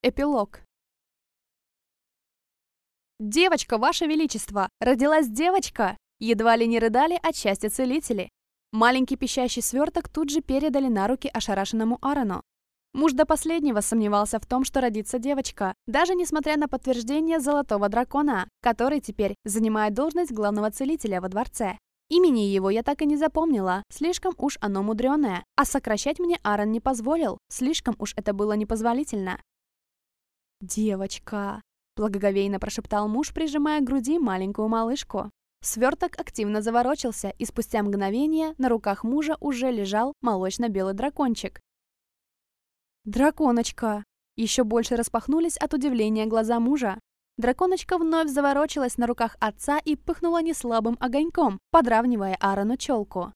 Эпилог. «Девочка, Ваше Величество! Родилась девочка!» Едва ли не рыдали от счастья целители. Маленький пищащий сверток тут же передали на руки ошарашенному Аарону. Муж до последнего сомневался в том, что родится девочка, даже несмотря на подтверждение Золотого Дракона, который теперь занимает должность главного целителя во дворце. Имени его я так и не запомнила, слишком уж оно мудреное, а сокращать мне Аарон не позволил, слишком уж это было непозволительно. «Девочка!» – благоговейно прошептал муж, прижимая к груди маленькую малышку. Сверток активно заворочился, и спустя мгновение на руках мужа уже лежал молочно-белый дракончик. «Драконочка!» Еще больше распахнулись от удивления глаза мужа. Драконочка вновь заворочилась на руках отца и пыхнула неслабым огоньком, подравнивая Аарону челку.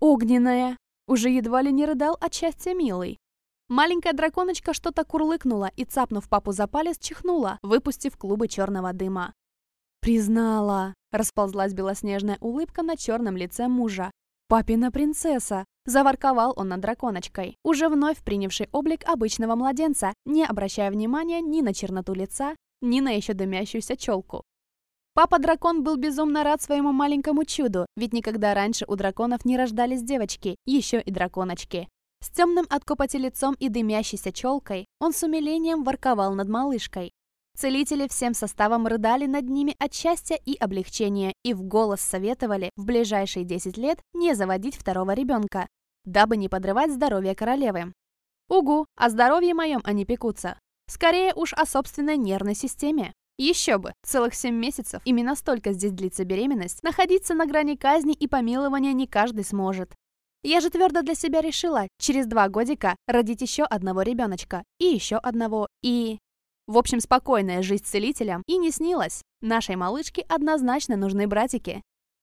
«Огненная!» Уже едва ли не рыдал от счастья милый. Маленькая драконочка что-то курлыкнула и, цапнув папу за палец, чихнула, выпустив клубы черного дыма. «Признала!» – расползлась белоснежная улыбка на черном лице мужа. «Папина принцесса!» – заворковал он над драконочкой, уже вновь принявший облик обычного младенца, не обращая внимания ни на черноту лица, ни на еще дымящуюся челку. Папа-дракон был безумно рад своему маленькому чуду, ведь никогда раньше у драконов не рождались девочки, еще и драконочки. С темным от копоти лицом и дымящейся челкой он с умилением ворковал над малышкой. Целители всем составом рыдали над ними от счастья и облегчения и в голос советовали в ближайшие 10 лет не заводить второго ребенка, дабы не подрывать здоровье королевы. Угу, о здоровье моем они пекутся. Скорее уж о собственной нервной системе. Еще бы, целых 7 месяцев, именно столько здесь длится беременность, находиться на грани казни и помилования не каждый сможет. Я же твердо для себя решила через два годика родить еще одного ребеночка, и еще одного, и... В общем, спокойная жизнь целителям и не снилась. Нашей малышке однозначно нужны братики.